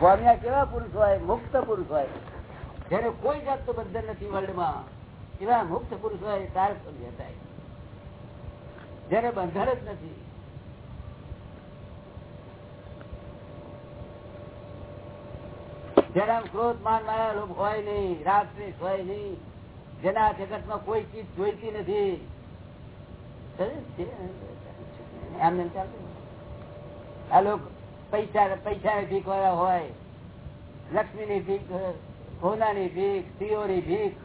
ભોમિયા કેવા પુરુષ હોય? મુક્ત પુરુષ હોય. જયારે કોઈ જાતનું બંધન નથી વર્લ્ડમાં એવા મુક્ત પુરુષ હોય તાર ભોમિયા જયારે બંધન જ નથી. જેના ક્રોધ માન માયા લોભ હોય નહીં રાગ દ્વેષ હોય નહીં જેના જગતમાં કોઈ ચીજ જોઈતી નથી. એમ એમ ચાલતું આ પૈસા પૈસા ની ભીખ હોય લક્ષ્મી ની ભીખ સોના ની ભીખ સ્ત્રીઓની ભીખ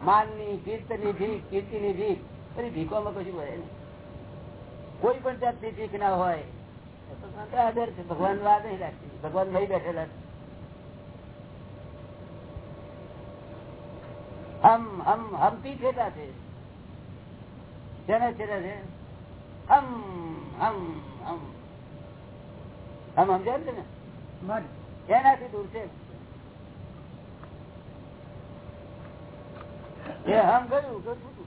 માનની કીર્તની ભીખ કીર્તિ ની ભીખ, બધી ભીખોમાં કશું હોય નહીં. કોઈ પણ જાતની ભીખ ના હોય આદર છે. ભગવાન વાત નહીં રાખતી ભગવાન નહીં બેઠેલા છે. હમ હમ હમતી છેટા છે. જેને છે. સમજાય છે ને એનાથી દૂર છે. એ હમ ગયું તો છૂટું.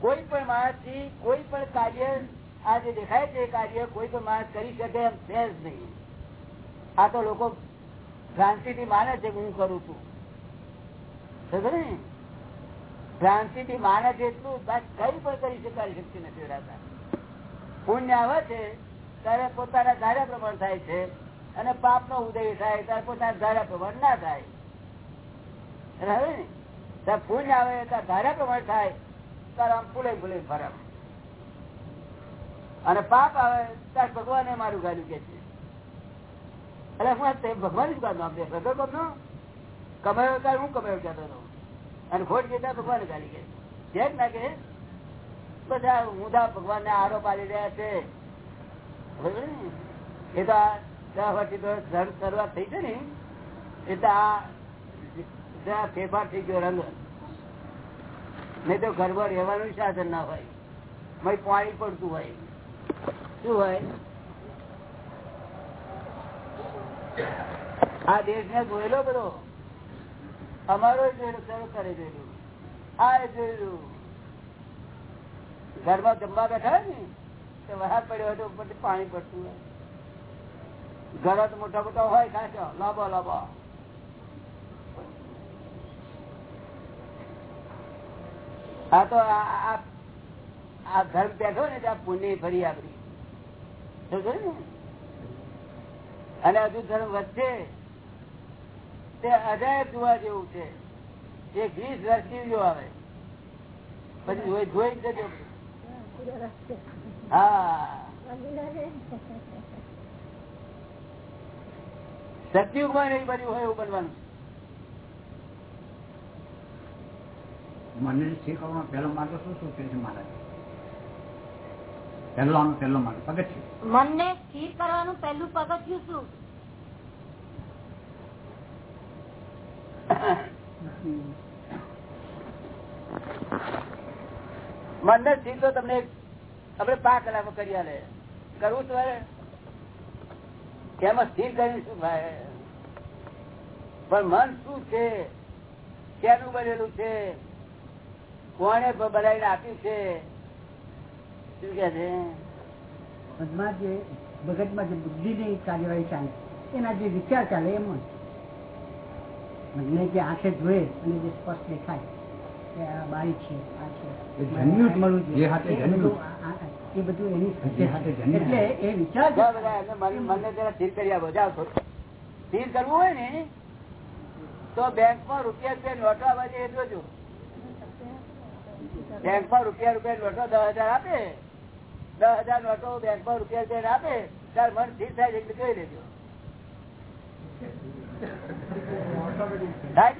કોઈ પણ માણસથી કોઈ પણ કાર્ય આ જે દેખાય છે એ કાર્ય કોઈ પણ માણસ કરી શકે એમ છે જ નહીં. આ તો લોકો ભ્રાંતિ થી માને છે કે હું કરું છું. ભ્રાંતિ થી છે એટલું કઈ પણ કરી શકાય, શક્તિ નથી રહેતા પુણ્ય આવે છે, ત્યારે પોતાના ધાર્યા પ્રમાણ થાય છે, અને પાપ નો ઉદય થાય, ત્યારે પોતાના ધાર્યા પ્રમાણ ના થાય. પુણ્ય આવે ત્યાં ધાર્યા પ્રમાણ થાય, ત્યારે આમ ફૂલે ફૂલે ફરક અને પાપ આવે, ત્યારે ભગવાને મારું ગાડું કે છે. એટલે હું ભગવાન જ ગાડું આપે ભગવાન કમાયો ત્યારે હું કમાયો કહેતો હતો અને ખોટ જતા ભગવાન ગાલી કે જેમ ના બધા ઊંધા ભગવાન ને આરોપ આવી રહ્યા છે. એ તો દસ વર્ષથી શરૂઆત થઈ છે ને. એટલે આ ફેરફાર થઈ ગયો રંગ. નહીં તો ઘરમાં રહેવાનું સાધન ના હોય. મય પાણી પડતું હોય. શું હોય? આ દેશ ને જોયેલો બધો. અમારો જોયેલું શરૂ કરી દેલું આ જોયેલું ઘરમાં જમવા બેઠા ને, તો વહાર પડ્યો હતો તો ઉપરથી પાણી પડતું ઘરો મોટા મોટા હોય ખાંચો લાંબો લાંબો. આ તો આ ધર્મ બેઠો ને ત્યાં પુણ્ય ફરી આપડી ને અને હજુ ધર્મ વધશે. તે અજાયબ જોવા જેવું છે. જે વીસ વર્ષથી જો આવે. પછી જોઈ જજો. હા. સત્યુગમાં નહીં બન્યું હોય એવું બનવાનું. મને શીખવાનો પહેલો માર્ગ શું શું કે છે મારા પહેલો પહેલો માર્ગ પગથિયું. મનને સ્થિર કરવાનું પહેલું પગથિયું શું? મનને ને તો તમને આપડે પાંચ કલાક કરી આલે. કરવું તો એમાં સ્થિર કરી શું ભાઈ? પણ મન શું છે? ક્યાંનું બનેલું છે? કોને બનાવીને આપ્યું છે? શું કે છે? મનમાં જે મગજમાં જે બુદ્ધિની કાર્યવાહી ચાલે, એના જે વિચાર ચાલે એમ મનને જે આંખે જોયે અને જે સ્પષ્ટ દેખાય કે આ બારી છે આ છે. એ મળવું જોઈએ. એ બધું આ- આ- એ બધું એની જે હાથે જન્યું. એટલે એ વિચાર જાઓ બધા એમને મન- મનને જરા સ્થિર કરી આપો જાઓ સ્થિર કરવું હોય ને તો બેંકમાં રૂપિયા રૂપિયા નોટો આવવા જોઈએ એટલું જ બેંકમાં રૂપિયા રૂપિયા નોટો દસ હજાર આપે. દસ હજાર નોટો બેંકમાં રૂપિયા રૂપિયા આપે. ત્યારે મન સ્થિર થાય છે એટલે જોઈ લેજો. ના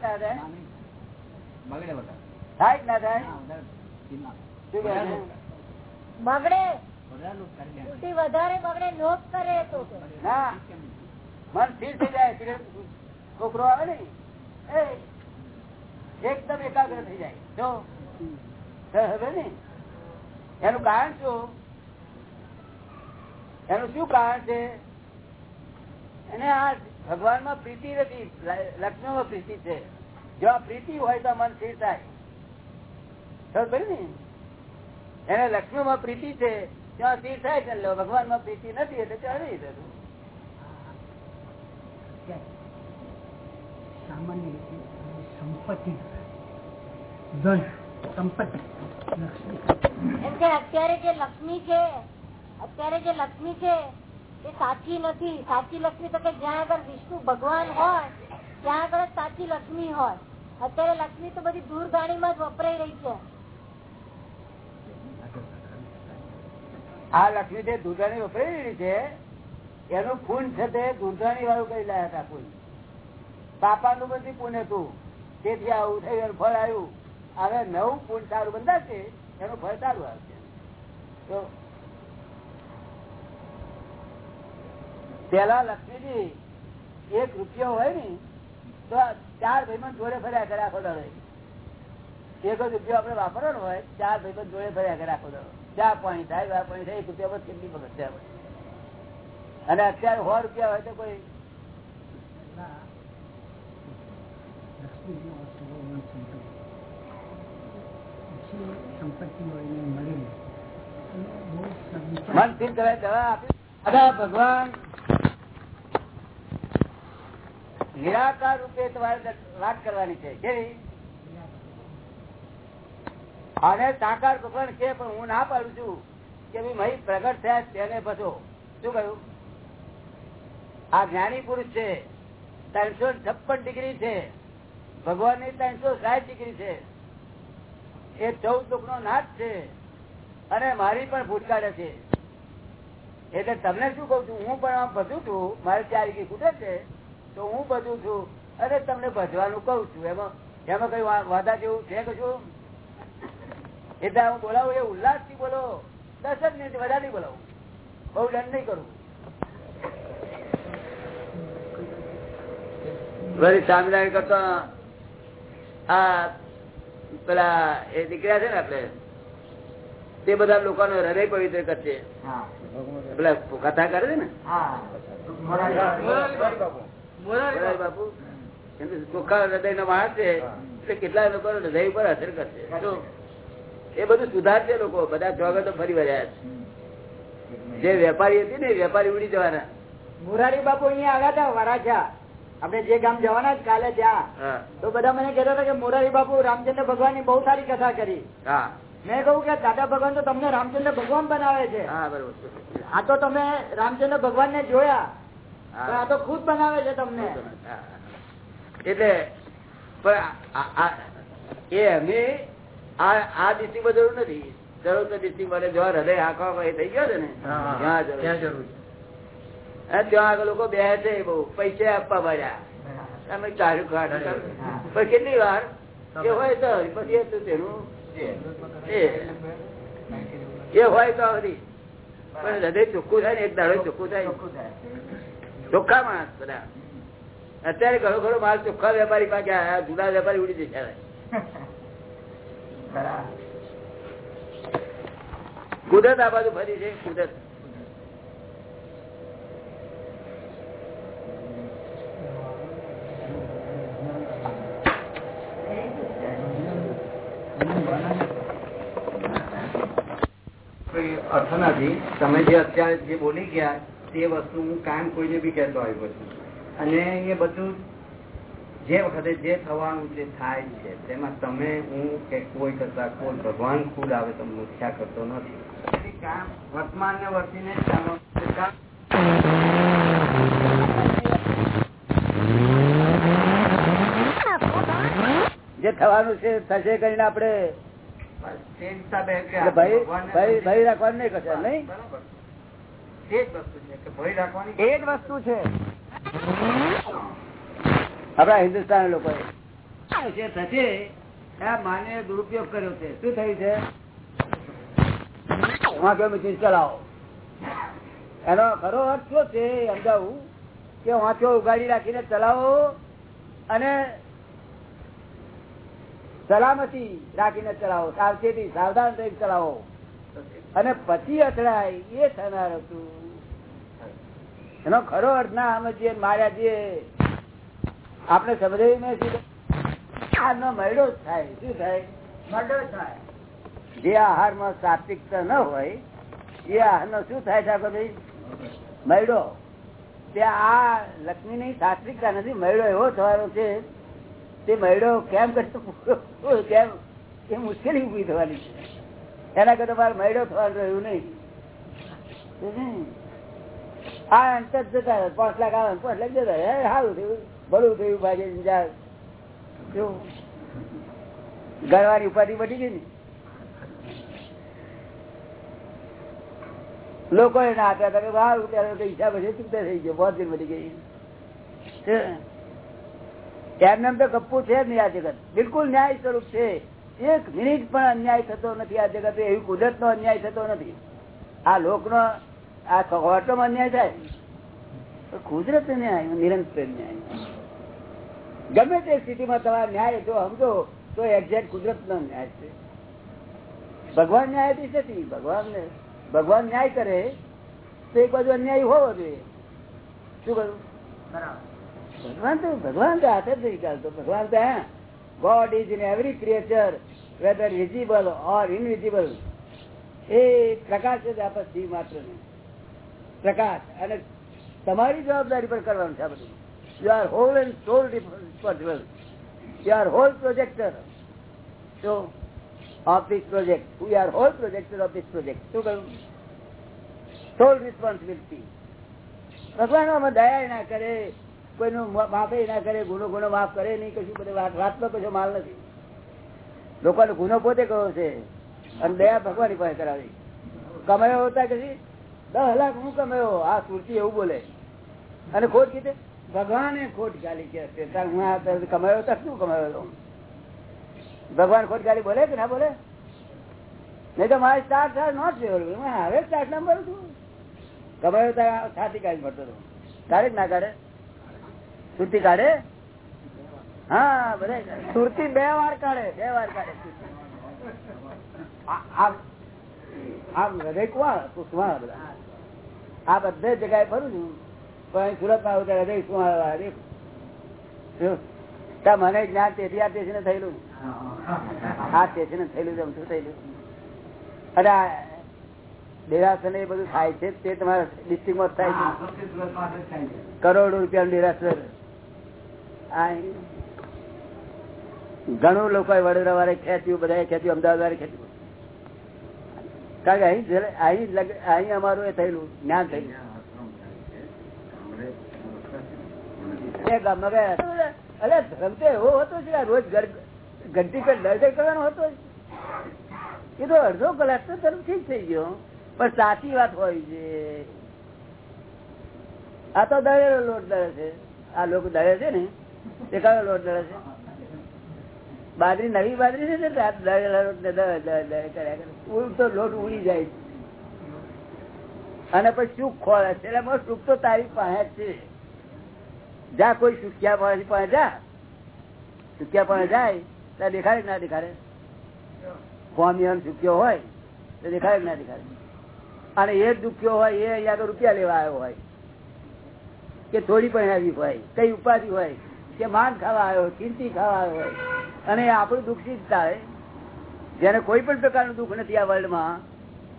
થાય ના થાય? બગડે. વધારે બગડે લોભ કરે તો. મન સ્થિર થઈ જાય છોકરો આવે ને એકદમ એકાગ્ર થઈ જાય. જો હવે ને એનું કારણ શું? એનું શું કારણ છે? એને આ ભગવાનમાં પ્રીતિ નથી. લક્ષ્મણમાં પ્રીતિ છે. જો આ પ્રીતિ હોય તો મન સ્થિર થાય. ખબર ને? એને લક્ષ્મી માં પ્રીતિ છે ત્યાં સ્થિર થાય છે ભગવાનમાં પ્રીતિ નથી એટલે ત્યાં નહીં થતું સામાન્ય રીતે સંપત્તિ ધન સંપત્તિ લક્ષ્મી. એમ કે અત્યારે જે લક્ષ્મી છે અત્યારે જે લક્ષ્મી છે એ સાચી નથી. સાચી લક્ષ્મી તો કે જ્યાં આગળ વિષ્ણુ ભગવાન હોય, ત્યાં આગળ સાચી લક્ષ્મી હોય. અત્યારે લક્ષ્મી તો બધી દૂરગાણીમાં જ વપરાઈ રહી છે. આ લક્ષ્મી જે દૂધાણી વપરાઈ રહી છે, એનું ખૂન છે તે દૂધાણી વાળું કઈ લાયા હતા ખૂન પાપાનું બધી પૂન હતું. તેથી આવું થયું એનું ફળ આવ્યું. હવે નવું પૂન સારું બંધાશે, એનું ફળ સારું આવશે. તો પેલા લક્ષ્મીજી એક રૂપિયો હોય ને તો ચાર ભાઈબંધ જોડે ફર્યા કરે આખો દાડો. એક જ રૂપિયો આપણે વાપરવાનો હોય ચાર ભાઈબંધ જોડે ફર્યા કરે આખો દાડો. ચા પાણી થાય આ પાણી થાય એક રૂપિયા પર કેટલી વખત છે અને અત્યારે સો રૂપિયા હોય તો કોઈ હોય મન સ્થિર દવા આપી. દાદા ભગવાન નિરાકાર રૂપે તમારે વાત કરવાની છે. કેવી? અને સાકાર ભગવાન છે, પણ હું ના પાડું છું કે ભાઈ પ્રગટ થયા તેને બસો શું કહ્યું? આ જ્ઞાની પુરુષ છે, ત્રણસો છપ્પન ડિગ્રી છે. ભગવાનની ત્રણસો સાઠ ડિગ્રી છે. એ ચૌદ દુઃખ નો નાથ છે અને મારી પણ ભૂતકાળે છે. એટલે તમને શું કઉ છું? હું પણ આમ બધું છું. મારે ચાર ખૂટે છે. તો હું બધું છું. અરે તમને ભજવાનું કઉ છું. એમાં એમાં કઈ વાદા જેવું છે કશું એટલે હું બોલાવું એ ઉલ્લાસથી બોલો. દસ જ મિનિટ વધારે નહીં બોલાવું. બહુ દંડ નહીં કરું. વળી સ્વામિનારાયણ કરતો આ પેલા એ દીકરા છે ને આપડે તે બધા લોકો લોકોનો હૃદય પવિત્ર કરશે. પેલા કથા કરે છે ને? મોરારી બાપુ એમ. ચોખ્ખા હૃદય નો માણસ છે એટલે કેટલા લોકો હૃદય ઉપર અસર કરશે. એ બધું સુધારશે લોકો. બધા જોગતો ફરી વળ્યા છે જે વેપારી હતી ને વેપારી ઉડી જવાના. મુરારી બાપુ અહીંયા આવ્યા હતા વરાછા. આપણે જે ગામ જવાના જ કાલે ત્યાં. તો બધા મને કહેતા હતા કે મોરારી બાપુ રામચંદ્ર ભગવાનની બહુ સારી કથા કરી. હા. મેં કહ્યું કે દાદા ભગવાન તો તમને રામચંદ્ર ભગવાન બનાવે છે. હા બરોબર. આ તો તમે રામચંદ્ર ભગવાન ને જોયા. આ તો ખુદ બનાવે છે તમને. એટલે પણ આ- આ- એ અમે આ આ ડિસ્ટ્રિક્ટ જરૂર નથી. જરૂર તો ડિસ્ટ્રિક્ટ માટે હૃદય હાંકવા થઈ ગયો છે ને ત્યાં જરૂર ત્યાં આગળ લોકો બે છે બહુ પૈસા આપવા મળ્યા. અમે ચાર્યું કાઢ પણ કેટલી વાર? એ હોય તો પછી એ તેનું એ- એ. હોય તો બધી પણ હૃદય ચોખ્ખું થાય ને એક દાડો ચોખ્ખું થાય. ચોખ્ખા માણસ બધા. અત્યારે ઘણો ઘણો માલ ચોખ્ખા વેપારી પાસે આયા જુદા વેપારી ઉડી જશે કુદરત આ બાજુ ફરી છે કુદરત. કોઈ અર્થ નથી તમે જે અત્યારે જે બોલી ગયા તે વસ્તુ હું કાયમ કોઈને બી કહેતો આવ્યો છું અને એ બધું જે વખતે જે થવાનું જે થાય છે તેમાં તમે હું કે કોઈ કરતા કોઈ ભગવાન ખુદ આવે તો મૂર્ખ્યા કરતો નથી. કામ વર્તમાન ને વર્તીને જ થવાનું છે થશે કરીને આપડે ભાઈ રાખવાનું નહીં કશે નહીં? એ જ વસ્તુ છે આપડા હિન્દુસ્તાન લોકો થશે દુરુપયોગ કર્યો છે. શું થયું છે? મશીન ચલાવો. એનો ખરો અર્થ શું છે એ સમજાવું? કે વાંચો ઉગાડી રાખીને ચલાવો અને સલામતી રાખીને ચલાવો સાવચેતી સાવધાન થઈ ચલાવો. અને પછી અથડાય, એ થનાર હતું. એનો ખરો અર્થ ના સમજીએ ને માર્યા છીએ આપણે સમજાવી શું આનો મરડો જ થાય. શું થાય? મરડો થાય. જે આહારમાં સાત્વિકતા ન હોય, એ આહારનો શું થાય ઠાકોરભાઈ મયડો ત્યાં આ લક્ષ્મી ની સાત્વિકતા નથી મયડો એવો થવાનો છે. તે મયડો કેમ કરતો? કેમ? એ મુશ્કેલી ઊભી થવાની છે. એના કરતા મારે મયડો થવાનું રહ્યું નહીં. આ અંતર જતા પાંચ લાખ આવે પાંચ લાખ જતા હે સારું થયું, ભલું થયું ભાગે ગણવાની ઉપાધિ બધી ગઈ ને. લોકો એને આપ્યા હતા કે સારું, ત્યારે હિસાબ હશે ચૂકતા થઈ ગયો બહુ દિન બધી ગઈ. એમને એમ તો કપ્પુ છે જ નહીં આ જગત. બિલકુલ ન્યાય સ્વરૂપ છે. એક મિનિટ પણ અન્યાય થતો નથી આ જગત, એવી કુદરત નો અન્યાય થતો નથી. આ લોક નો આ કોર્ટમાં અન્યાય થાય. પણ કુદરત ન્યાય, નિરંતર ન્યાય. ગમે તે સ્થિતિમાં તમારા ન્યાય જો સમજો, તો એક્ઝેક્ટ કુદરત નો ન્યાય છે. ભગવાન ન્યાયાધીશ નથી. ભગવાન ભગવાન ન્યાય કરે, તો એક બાજુ અન્યાય હોવો જોઈએ. શું કરું ભગવાન તો ભગવાન તો હાથ જ નહીં ચાલતો. ભગવાન તો હા. God is in every creature whether visible or invisible એ પ્રકાશ જ આપે જીવ માત્ર પ્રકાશ. અને તમારી જવાબદારી પર કરવાનું છે આ બધું. You are whole and sole responsible you are whole projector so of this project we are whole projector of this project શું કહ્યું? સોલ રિસ્પોન્સિબિલિટી ભગવાન આમાં દયા ના કરે, કોઈનું માફે ના કરે ગુનો ગુનો માફ કરે નહીં, કશું બધે વાત વાતનો કશો માલ નથી. લોકોને ગુનો પોતે કયો છે. અને દયા ભગવાન પાસે કરાવી. કમાયો હતા કે દસ લાખ હું કમાયો. આ સુરતી એવું બોલે. અને ખોટ કીધે? ભગવાને ખોટ ગાલી કે કમાયો હતા શું કમાયો ભગવાન ખોટ ગાલી બોલે કે ના બોલે? નહીં તો મારે સ્ટાર્ટ થાય નોટ જ હવે સ્ટાર્ટ ના ભરું છું. કમાયો ત્યાં છાતી કાઢી મળતો હતો. જ ના કાઢે? સુરતી કાઢે? હા બધા સુરતી બે વાર કાઢે. બે વાર કાઢે. આ બધે. જગ્યાએ ફરું છું. પણ સુરતમાં આવું હૃદય કુવા મને જ્ઞાન તેથી આ સ્ટેશન થયેલું. આ સ્ટેશન થયેલું છે શું થયેલું? અરે આ ડેરાસર એ બધું થાય છે તે તમારા ડિસ્ટ્રિક્ટમાં થાય છે. કરોડો રૂપિયા ડેરાસર આ ઘણું લોકો વડોદરા વાળે ખેંચ્યું બધા ખેંચ્યું, અમદાવાદ વાળે ખેંચ્યું. કારણ કે અહીં અહીં અમારું એ થયેલું, જ્ઞાન થયેલું. ધર્મ અડધો કલાક તો તરફ ઠીક થઈ ગયો. પણ સાચી વાત હોય છે. આ તો દળેલો લોટ દળે છે. આ લોકો દળે છે ને. તે કયો લોટ દળે છે? બાજરી, નવી બાજરી છે ને દળેલા લોટ ઉડી જાય. અને પછી સુખ ખોળે છે. એટલે સુખ તો તારી પાસે છે. જા, કોઈ સુખ્યા પાસે પાસે જા. સુખ્યા પાસે જાય, ત્યાં દેખાડે ના દેખાડે? સ્વામિયન સુખ્યો હોય, તો દેખાડે ના દેખાડે? અને એ દુખ્યો હોય, એ અહીંયા તો રૂપિયા લેવા આવ્યો હોય. કે થોડી પણ આવી હોય, કઈ ઉપાધિ હોય. કે માન ખાવા આવ્યો કીર્તિ ખાવા આવ્યો. અને આપણું દુઃખથી જેને કોઈ પણ પ્રકારનું દુઃખ નથી આ વર્લ્ડમાં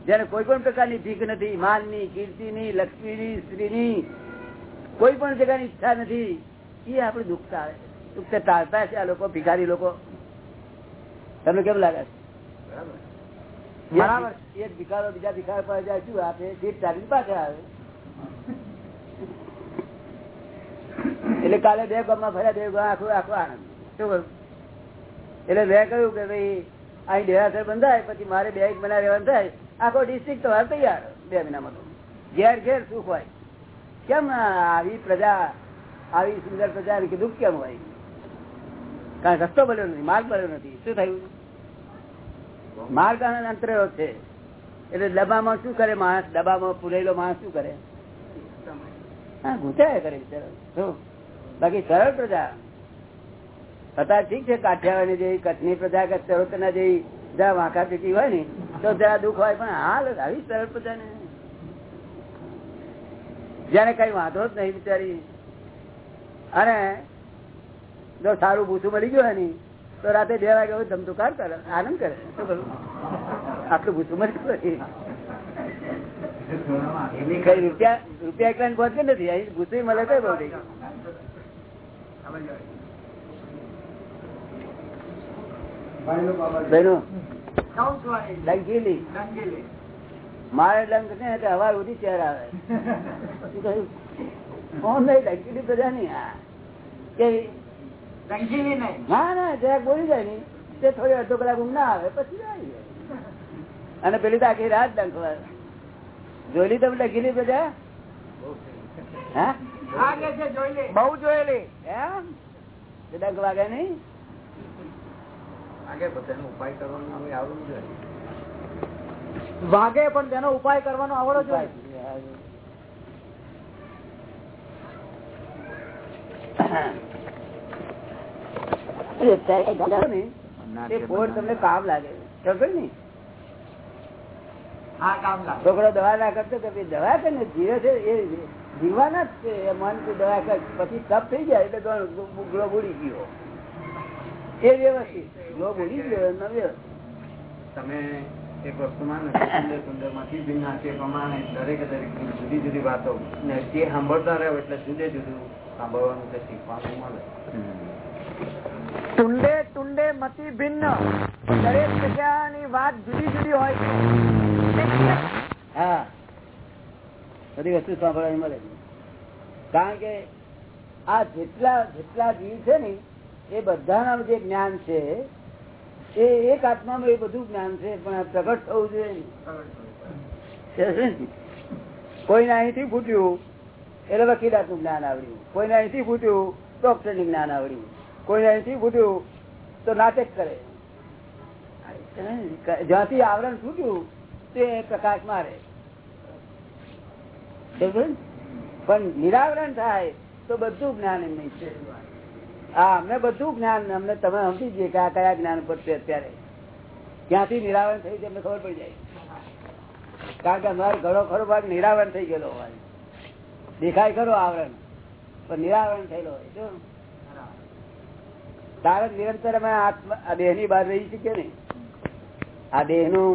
જેને કોઈ પણ પ્રકારની ભીખ નથી માનની કીર્તિની લક્ષ્મીની સ્ત્રીની કોઈ પણ જગ્યાની ઈચ્છા નથી એ આપણે દુઃખ થાય. દુઃખ ટાળતા છે આ લોકો ભિખારી લોકો. તમને કેમ લાગે છે? બરાબર. એક ભિખારો બીજા ભિખાર પર જાય શું આપે? સીટ ચાલી પાછળ આવે. એટલે કાલે બે ગામમાં ફર્યા દેવગામ આખું આખું આનંદ શું એટલે મેં કહ્યું કે ભાઈ, અહીં દેરાસર બંધાય, પછી મારે બે મહિના રહેવાનું થાય. આખો ડિસ્ટ્રિક્ટ તમારે તૈયાર બે મહિનામાં તો. ઘેર ઘેર સુખ હોય. કેમ આવી પ્રજા, આવી સુંદર પ્રજા કીધું? કેમ હોય? કારણ રસ્તો બન્યો નથી, માર્ગ બન્યો નથી. શું થયું? માર્ગ અંતર છે. એટલે ડબ્બામાં શું કરે માણસ? ડબ્બામાં પુરેલો માણસ શું કરે? હા, ઘૂંચાય કરે બિચારો. બાકી સરળ પ્રજા. હતા ઠીક છે કાઠિયાવાડી જેવી કચ્છની પ્રજા કે ચરોતરના જેવી જ્યાં વાંકા પીટી હોય ને, તો ત્યાં દુઃખ હોય, પણ હાલ આવી સરળ પ્રજા ને જેને કઈ વાંધો જ નહીં બિચારી. અને જો સારું ભૂસું મળી ગયું હોય ને, તો રાતે બે વાગે ધમધુકાર કરે, આનંદ કરે. શું કરું? આટલું ભૂસું મત એની કઈ રૂપિયા રૂપિયા એકલા પહોંચે નથી. અહીં ભૂસું મળે કઈ બહુ મારે ડંક ને એટલે હવાર ઉધી ચહેર આવે? કોણ નહીં ડંકીલી નહીં આ કેવી ના ના જરાક બોલી જાય ની તે થોડી અડધો કલાક ઊંઘ ના આવે પછી જાય. અને પેલી તો આખી રાત ડંખવા જોયેલી તમે ડંકીલી હા? બહુ જોયેલી. એમ? તે ડંખ વાગે નહીં? આગળ બધાનો ઉપાય કરવાનો હવે આવડવું જોઈએ વાગે પણ તેનો ઉપાય કરવાનો આવડો જોઈએ એ તમને કામ લાગે. ખબર ને? છોકરો દવા ના કરતો કે ભાઈ દવા કે ને જીવે છે? એ જીવવાના જ છે. મન દવા કર પછી તપ થઈ જાય એટલે ગ્લોબ ઉડી ગયો. એ વ્યવસ્થિત. ગ્લોબ ઉડી ગયો એમનો વ્યવસ્થિત. તમે એક વસ્તુમાં સુંદર સુંદરમાંથી ભિન્ન તે પ્રમાણે દરેકે દરેક જુદી જુદી વાતો ને તે સાંભળતા રહ્યો એટલે જુદે જુદું સાંભળવાનું શીખવાનું મળે. ટુંડે ટુંડે મતિ ભિન્ન. દરેક જગ્યાની વાત જુદી જુદી હોય છે. હા. બધી વસ્તુ સાંભળવાની મળે કારણ કે આ જેટલા જેટલા જીવ છે ને, એ બધાના જે જ્ઞાન છે, એ એક આત્મામાં એ બધું જ્ઞાન છે, પણ પ્રગટ થવું જોઈએ કોઈને અહીંથી ફૂટ્યું એટલે વકીલાતનું જ્ઞાન આવડ્યું. કોઈને અહીંથી ફૂટ્યું ડોક્ટરનું જ્ઞાન આવડ્યું. કોઈને અહીંથી ફૂટ્યું તો નાટક કરે. જ્યાંથી આવરણ છૂટ્યું તે પ્રકાશ મારે? પણ નિરાવરણ થાય તો બધું જ્ઞાન એમ નહીં છે. હા, અમને બધું જ્ઞાન, અમને તમે સમજી જઈએ કે આ કયા જ્ઞાન પર છે અત્યારે. ક્યાંથી નિરાવરણ થયું અમને ખબર પડી જાય. કારણ કે અમારો ઘણો ખરો ભાગ નિરાવરણ થઈ ગયેલો હોય. દેખાય ખરો આવરણ, પણ નિરાવરણ થયેલો હોય. શું તારે નિરંતર અમે આત્મા દેહની બહાર રહી શકીએ ને. આ દેહનું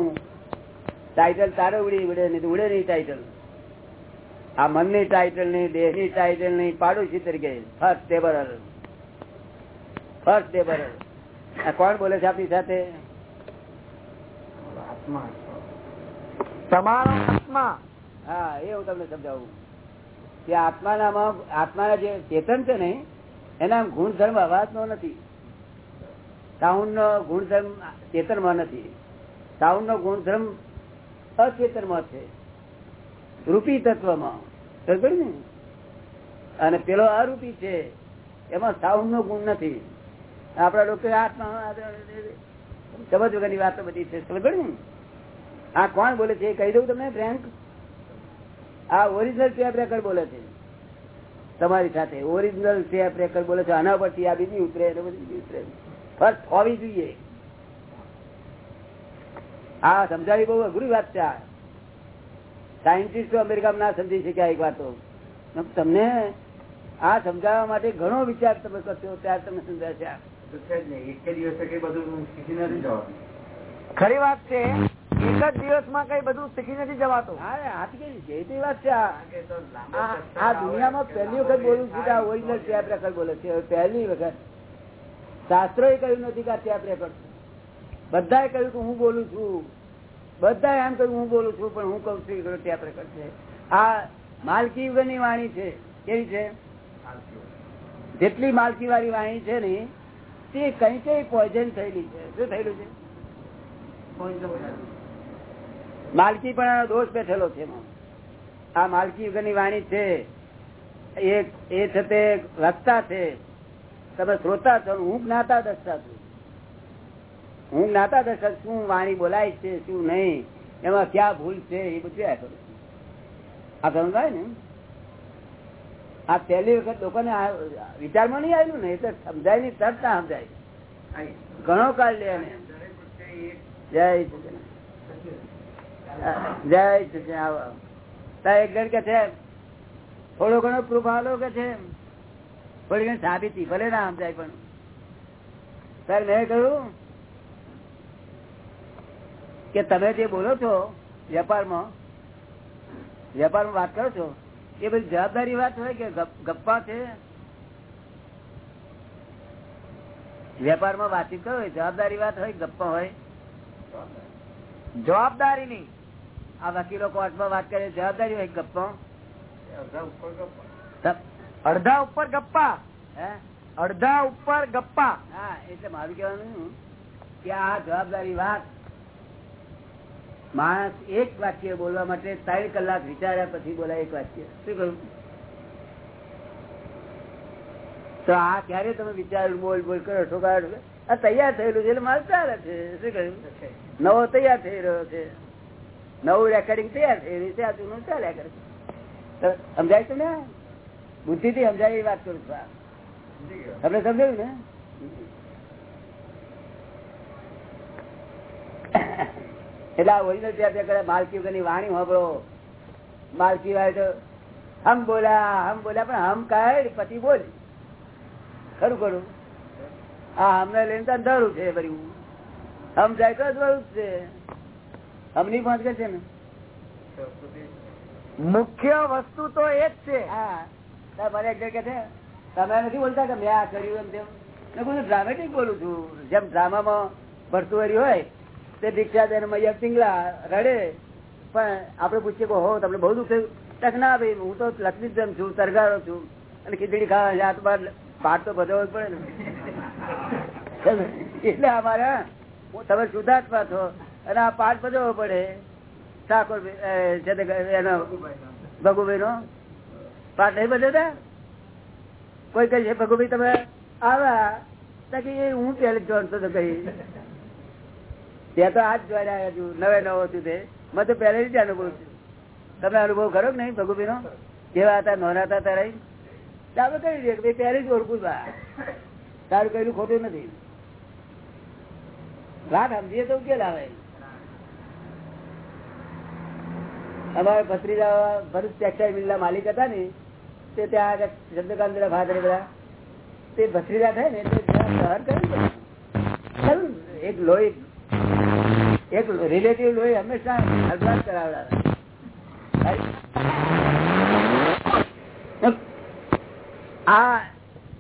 ટાઈટલ તારે ઉડી ઉડે નહીં ઉડે નહીં ટાઇટલ આ મનની ટાઇટલ નહીં દેહની ટાઇટલ નહીં પાડોશી તરીકે ફર્સ્ટ ટેબલ ફર્સ્ટ ટેબલ આ કોણ બોલે છે આપણી સાથે? તમારો આત્મા. હા એ હું તમને સમજાવું. કે આત્માનામાં આત્માના જે ચેતન છે ને એના ગુણધર્મ અવાજનો નથી. સાઉન્ડ નો ગુણધર્મ ચેતનમાં નથી. સાઉન્ડ નો ગુણધર્મ અચેતનમાં છે. રૂપી તત્વમાં. ને? અને પેલો અરૂપી છે, એમાં સાઉન્ડ નો ગુણ નથી. આપડા આત્મા સમજ વગરની વાતો બધી છે આ કોણ બોલે છે કહી દઉં તમને ફ્રેન્ક આ ઓરિજિનલ ટેપ રેકર્ડ બોલે છે. તમારી સાથે ઓરિજિનલ ટેપ રેકર્ડ બોલે છે, આના પરથી આ બીજી ઉતરે બીજી ઉતરે. ફર્સ્ટ હોવી જોઈએ. આ સમજાવી બહુ અઘરી વાત છે આ. સાયન્ટિસ્ટો અમેરિકામાં ના સમજી શક્યા એક વાતો. તમને આ સમજાવવા માટે ઘણો વિચાર તમે કરશો ત્યારે તમે છે એક જ દિવસે જવાનું ખરી વાત છે એક જ દિવસમાં કઈ બધું શીખી નથી જવાતું. એ વાત છે. આ દુનિયામાં પહેલી વખત બોલું છું કે આ ઓરિજિનલ ટેપ રેકર્ડ બોલે છે. પહેલી વખત. શાસ્ત્રો કહ્યું નથી કે આ ટેપ રેકર્ડ બધાએ કહ્યું કે હું બોલું છું. બધાએ એમ કહ્યું, હું બોલું છું, પણ હું કઉ છું ત્યાં પ્રકટ છે આ માલકી વગરની વાણી છે, કેવી છે? જેટલી માલકી વાળી વાણી છે ને, તે કઈ કઈ પોઈઝન થયેલી છે. શું થયેલું છે? માલકી પણ દોષ બેઠેલો છે આ માલકી વગરની વાણી છે, એ છે તે વક્તા છે. તમે શ્રોતા છો હું જ્ઞાતા દસતા છું. હું જ્ઞાતા દસતા શું વાણી બોલાય છે, શું નહીં, એમાં ક્યાં ભૂલ છે, એ બધું કરું આ સમજાય ને? આ પહેલી વખત લોકોને વિચારમાં નહીં આવ્યું ને, એટલે સમજાય નહીં, તરત ના સમજાય. ઘણો કાળ લે. જય જય એક જણ કે છે? થોડો ઘણો પ્રૂફ આવેલો કે છે? થોડી ઘણી સાબિતી, ભલે ના સમજાય પણ. સર મેં કહ્યું કે તમે જે બોલો છો, વેપારમાં વેપારમાં વાત કરો છો, એ બધી જવાબદારી વાત હોય કે ગપ્પા છે? વેપારમાં વાતચીત કરો જવાબદારી વાત હોય, ગપ્પા હોય? જવાબદારી ની આ વકીલો કોર્ટમાં વાત કરે, જવાબદારી હોય, ગપ્પા? અડધા ઉપર ગપ્પા. અડધા ઉપર ગપ્પા. હે, એટલે મારું કહેવાનું કે આ જવાબદારી વાત માણસ એક વાક્ય બોલવા માટે ત્રણ કલાક વિચાર્યા પછી બોલાય એક વાક્ય. શું કહ્યું? તો આ ક્યારે તમે વિચાર, બોલ બોલ કરો ઠોકા ઠોકા? આ તૈયાર થયેલું છે, એટલે માલ ચાલે છે. શું કહ્યું? નવો તૈયાર થઈ રહ્યો છે. નવું રેકોર્ડિંગ તૈયાર થઈ રહ્યું છે, આ જૂનું ચાલ્યા કરે તો સમજાય ને? બુદ્ધિ થી સમજાય એ વાત કરું છું. તમને સમજાયું ને? એટલે આ ઓરિજિનલ ત્યાં ત્યાં કરે માલકી વગરની વાણી હોબળો માલકી વાય તો હમ બોલ્યા હમ બોલ્યા પણ હમ કાઢ પતિ બોલ. ખરું ખરું? હા અમને લઈને તો અંધારું છે બધું. હમ જાય તો અંધારું છે. હમની પહોંચ છે ને? મુખ્ય વસ્તુ તો એ જ છે. હા. મને એક કે છે તમે નથી બોલતા કે મેં આ કર્યું એમ તેમ? ડ્રામેટિક બોલું છું. જેમ ડ્રામામાં ભરતુવરી હોય તે દીક્ષા દે મૈયા પિંગલા રડે. પણ આપડે પૂછીએ કે, હો, તમને બહુ દુઃખ થયું? ના ભાઈ, હું તો લક્ષ્મી જેમ છું સરગારો છું. અને ખીચડી ખાવા હાથ બાર પાઠ તો બધો જ પડે ને. એટલે અમારે તમે શુદ્ધાત્મા છો, અને આ પાઠ બધો પડે. ઠાકોર તે એનો ભગુભાઈ નો પાઠ નહીં બધે કોઈ કહે છે, ભગુભાઈ, તમે આવ્યા તો કે હું પહેલે જોડતો હતો કઈ ત્યાં તો આજ જોઈને આવ્યા છું, નવે નવો છું તે. મેં તો પહેલેથી જ અનુભવ છું. તમે અનુભવ કરો કે નહીં ભગુભી નો કેવા હતા નોના હતા ત્યારે આપણે કહી દઈએ કે ભાઈ, પહેલે જ ઓળખું છું તારું કહેલું ખોટું નથી. વાત સમજીએ તો ઉકેલ આવે. અમારે ભત્રીજા ભરૂચ ટેક્સટાઇલ મિલના માલિક હતા ને, તે ત્યાં આગળ ચંદ્રકાંત ભાદરે બધા. તે ભત્રીજા થાય ને, તે ત્યાં સહન કરે ને બધું. ખરું ને? એક લોહી એક રિલેટિવ લોહી હંમેશા હરભરાટ કરાવડાવે. આ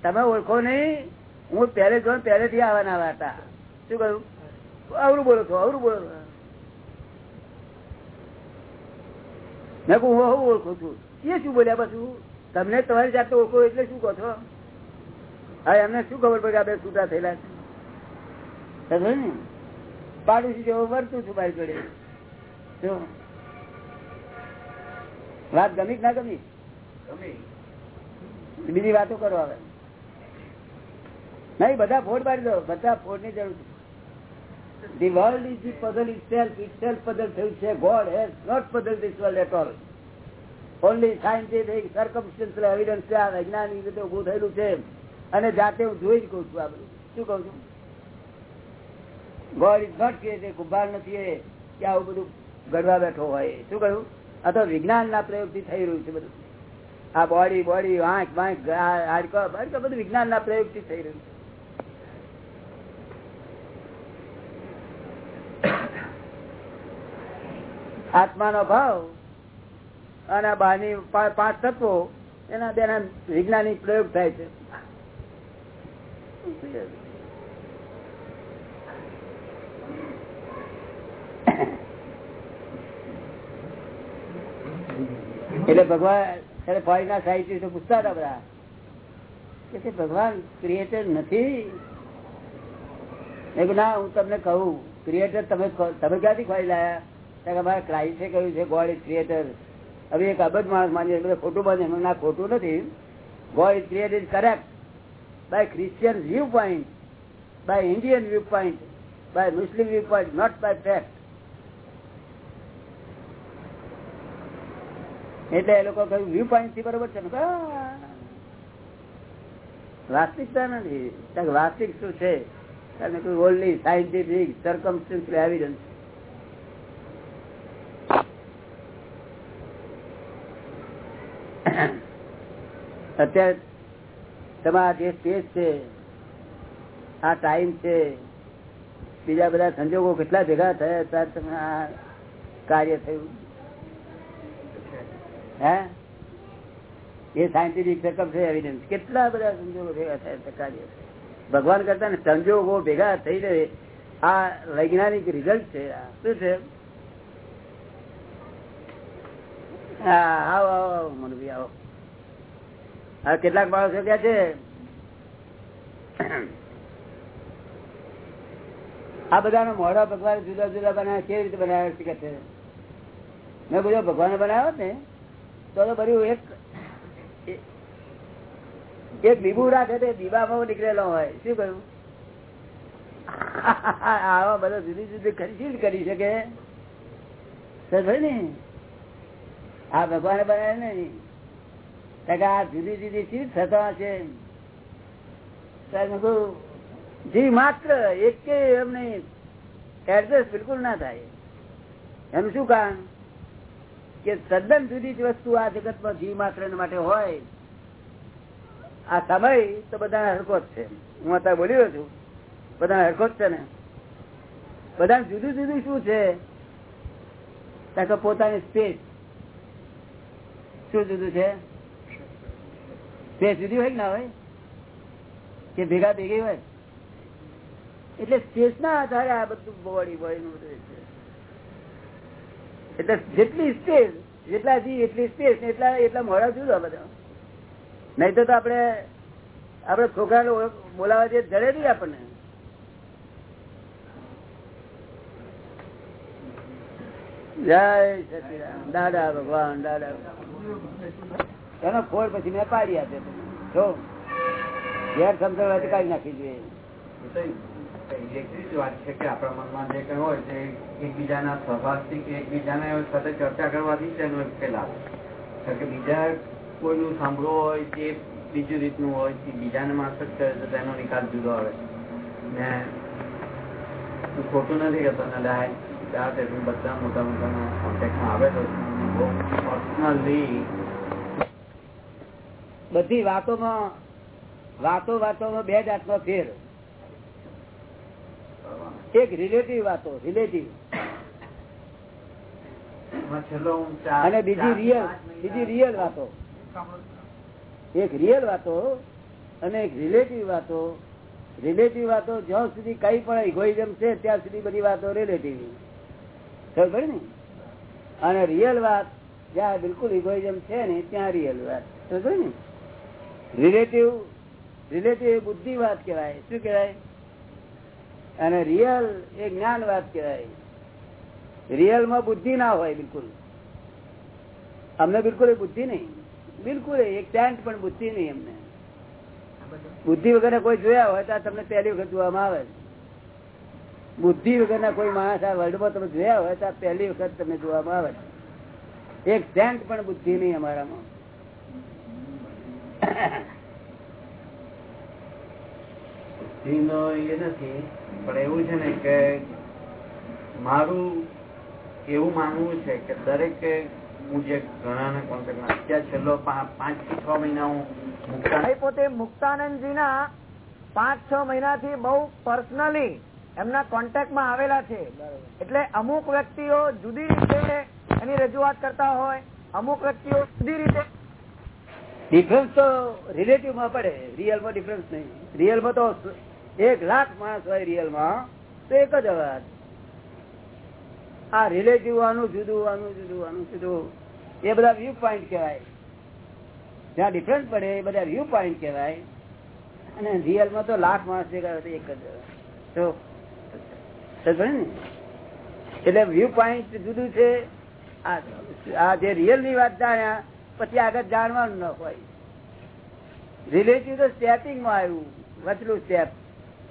તમે ઓળખો નહીં હું પહેલે જો પહેલેથી આવવાના હતા. શું કહ્યું? અવરું બોલો છો અવરું બોલો છો. મેં કહું હું ઓળખું છું. એ શું બોલ્યા પાછું? તમને તમારી જાતે ઓળખો એટલે શું કહો છો? હા એમને શું ખબર પડે કે આ બે છૂટા થયેલા છે? ને? પાડોશી જેવો વર્તું છું મારી જોડે. વાત ગમી ના ગમી? ગમી. બીજી વાતો કરો હવે. નહીં બધા ફોડ પાડી દો. બધા ફોડની જરૂર છે. The world is the puzzle itself itself puzzle થયું છે. God has not puzzle this world at all only scientific circumstantial evidence છે આ વૈજ્ઞાનિક રીતે ઉભું થયેલું છે. અને જાતે હું જોઈ જ કઉ છું આ બધું. શું કઉ છું? ગોડ ઇઝ નોટ ક્રિએટેડ, કુંભાર નથી એ. કે આવું બધું ઘડવા બેઠો હોય. શું કહ્યું? આ તો વિજ્ઞાન ના પ્રયોગથી થઈ રહ્યું છે બધું. આ બોડી બોડી, વાંક વાંક હાડકો બાડકો બધું વિજ્ઞાન ના પ્રયોગથી થઈ રહ્યું છે. આત્માનો ભાવ અને બહારની પાંચ તત્વો, એના બેના વિજ્ઞાનિક પ્રયોગ થાય છે. એટલે ભગવાન ફોરી ના સાહિત્ય પૂછતા હતા બધા, કે ભગવાન ક્રિએટર નથી? ના, હું તમને કહું ક્રિએટર તમે તમે ક્યાંથી ખોઈ લાયા? ક્રાઇસ્ટે કહ્યું છે ગોડ ઇઝ ક્રિએટર હવે એક અબજ માણસ માની ખોટું બને એનું ના, ખોટું નથી. God is create is correct by Christian viewpoint by Indian viewpoint by Muslim viewpoint not by fact એટલે એ લોકો કહ્યું વ્યૂ પોઈન્ટથી બરોબર છે. વાસ્તવિકતા નથી. વાસ્તવિક શું છે? ઓનલી સાયન્ટિફિક સર્કમસ્ટન્શિયલ એવિડન્સ અત્યારે તમારા જે સ્પેસ છે, આ ટાઈમ છે, બીજા બધા સંજોગો કેટલા ભેગા થયા ત્યારે તમે આ કાર્ય થયું? હે? એ સાયન્ટિફિક ચેકઅપ છે એવિડન્સ કેટલા બધા સંજોગો ભેગા થયા ભગવાન કરતા ને સંજોગો ભેગા થઈ રહે. આ વૈજ્ઞાનિક રિઝલ્ટ છે શું છે? આવો આવો મનુભાઈ આવો. હા કેટલાક માણસો ક્યાં છે? આ બધાનો મોઢા ભગવાન જુદા જુદા બનાવ્યા, કેવી રીતે બનાવ્યા છે? મેં બોલ્યો ભગવાને બનાવ્યો ને. તો એક દીબુ રાખે તે દીવામાં નીકળેલો હોય. શું કહ્યું? આવા બધા જુદી જુદી કરી કરી શકે? ને? આ ભગવાન બનાવે ને. આ જુદી જુદી ચીજ થતા છે જી માત્ર એક કે એમ નહીં. એડજસ્ટ બિલકુલ ના થાય. એનું શું કારણ? કે તદ્દન જુદી જ વસ્તુ આ જગતમાં જીવ માત્ર માટે હોય. આ સમય તો બધા હરકો જ છે. હું અત્યારે બોલી રહ્યો છું. બધા હરકો છે ને? બધા જુદું જુદું શું છે? પોતાની સ્પેસ શું જુદું છે? સ્પેસ જુદી હોય ના હોય? કે ભેગા ભેગી હોય? એટલે સ્પેસ ના આધારે આ બધું બોડી બોડી નું બધું છે. એટલે જેટલી સ્પેસ જેટલા જી એટલી સ્પેસ એટલા એટલા મોડા જુદા બધા? નહીં તો આપડે આપડે છોકરા બોલાવા જે જડે નહીં આપણને. જય સચિરામ દાદા ભગવાન, દાદા એનો ફોડ પછી મેં પાડી આપે. જો ઘેર સમજણ કાઢી નાખી જોઈએ. વાત ખોટું નથી કહેતો, ને બધા મોટા મોટા કોન્ટેક્ટમાં આવે તો પર્સનલી બધી વાતોમાં વાતો વાતોમાં બે જાતનો ફેર. એક રિલેટિવ વાતો રિલેટિવ અને બીજી રિયલ બીજી રિયલ વાતો. એક રિયલ વાતો અને એક રિલેટિવ વાતો. રિલેટિવ વાતો જ્યાં સુધી કઈ પણ ઇગોઇઝમ છે ત્યાં સુધી બધી વાતો રિલેટિવ ખબર ને? અને રિયલ વાત જ્યાં બિલકુલ ઇગોઇઝમ છે ને ત્યાં રિયલ વાત. ખબર ને? રિલેટિવ રિલેટિવ બુદ્ધિ વાત કહેવાય. શું કહેવાય? અને રિયલ એ જ્ઞાન વાત કહેવાય. રિયલમાં બુદ્ધિ ના હોય બિલકુલ. અમને બિલકુલ બુદ્ધિ નહીં. બિલકુલ એક ટેન્ટ પણ બુદ્ધિ નહીં અમને. બુદ્ધિ વગર કોઈ જોયા હોય તો તમને પહેલી વખત જોવામાં આવે બુદ્ધિ વગરના કોઈ માણસ આ વર્લ્ડમાં તમે જોયા હોય તો પહેલી વખત તમને જોવામાં આવે એક ટેન્ટ પણ બુદ્ધિ નહીં અમારામાં. નથી. પણ એવું છે ને કે મારું એવું માનવું છે કે દરેક હું જે ઘણા કોન્ટેક્ટ અત્યારે છેલ્લો પાંચથી છ મહિના હું પોતે મુક્તાનંદજી ના પાંચ છ મહિના થી બહુ પર્સનલી એમના કોન્ટેક્ટમાં આવેલા છે. એટલે અમુક વ્યક્તિઓ જુદી રીતે એની રજૂઆત કરતા હોય અમુક વ્યક્તિઓ જુદી રીતે ડિફરન્સ તો રિલેટિવમાં પડે રિયલમાં ડિફરન્સ નહીં. રિયલમાં તો એક લાખ માણસ હોય રિયલમાં તો એક જ અવાજ. આ રિલેટિવ આનું જુદું આનું જુદું આનું જુદું. એ બધા વ્યૂ પોઈન્ટ કહેવાય. જ્યાં ડિફરન્સ પડે, એ બધા વ્યૂ પોઈન્ટ કહેવાય. અને રિયલમાં તો લાખ માણસ ભેગા એક જ તો એટલે વ્યૂ પોઈન્ટ જુદું છે. આ જે રિયલની વાત જાણ્યા, પછી આગળ જાણવાનું ન હોય. રિલેટિવ તો સ્ટેપિંગમાં આવ્યું, વચલું સ્ટેપ